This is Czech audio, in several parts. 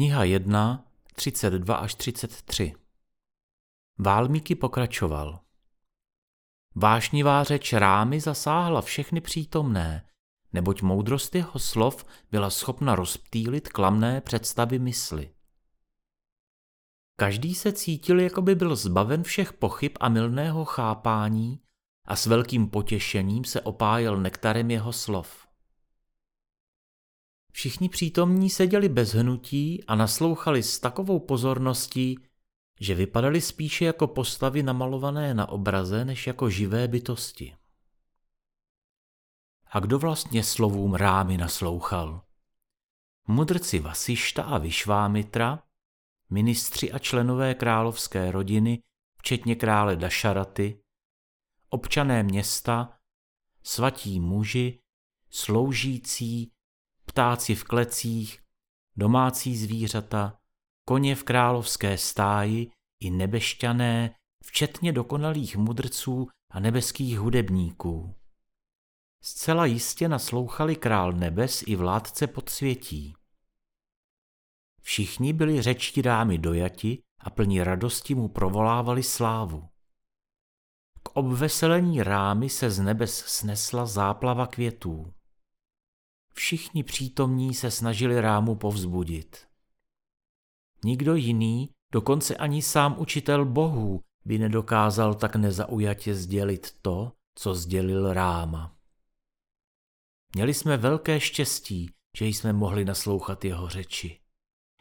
Kniha 1, 32 až 33 Válmíky pokračoval. Vášnivá řeč rámy zasáhla všechny přítomné, neboť moudrost jeho slov byla schopna rozptýlit klamné představy mysli. Každý se cítil, jako by byl zbaven všech pochyb a milného chápání a s velkým potěšením se opájel nektarem jeho slov. Všichni přítomní seděli bez hnutí a naslouchali s takovou pozorností, že vypadaly spíše jako postavy namalované na obraze, než jako živé bytosti. A kdo vlastně slovům rámy naslouchal? Mudrci Vasišta a Vyšvámitra, ministři a členové královské rodiny, včetně krále Dašaraty, občané města, svatí muži, sloužící, ptáci v klecích, domácí zvířata, koně v královské stáji i nebešťané, včetně dokonalých mudrců a nebeských hudebníků. Zcela jistě naslouchali král nebes i vládce podsvětí. Všichni byli řečtí dámy dojati a plní radosti mu provolávali slávu. K obveselení rámy se z nebes snesla záplava květů. Všichni přítomní se snažili rámu povzbudit. Nikdo jiný, dokonce ani sám učitel bohů, by nedokázal tak nezaujatě sdělit to, co sdělil Ráma. Měli jsme velké štěstí, že jsme mohli naslouchat jeho řeči.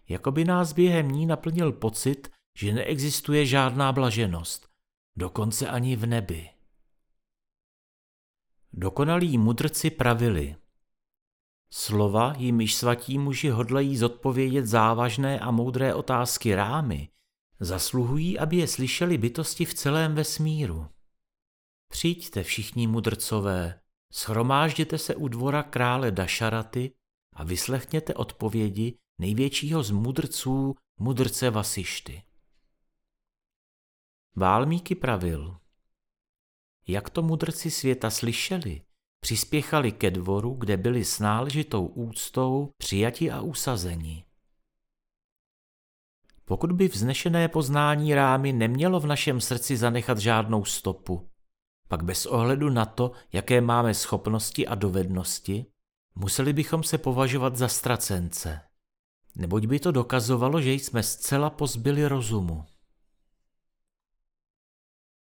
Jakoby nás během ní naplnil pocit, že neexistuje žádná blaženost, dokonce ani v nebi. Dokonalí mudrci pravili – Slova, jimiž svatí muži hodlají zodpovědět závažné a moudré otázky rámy, zasluhují, aby je slyšeli bytosti v celém vesmíru. Přijďte všichni mudrcové, schromážděte se u dvora krále Dašaraty a vyslechněte odpovědi největšího z mudrců, mudrce Vasišty. Válmíky pravil. Jak to mudrci světa slyšeli, Přispěchali ke dvoru, kde byli s náležitou úctou přijati a usazeni. Pokud by vznešené poznání rámy nemělo v našem srdci zanechat žádnou stopu, pak bez ohledu na to, jaké máme schopnosti a dovednosti, museli bychom se považovat za ztracence, neboť by to dokazovalo, že jsme zcela pozbyli rozumu.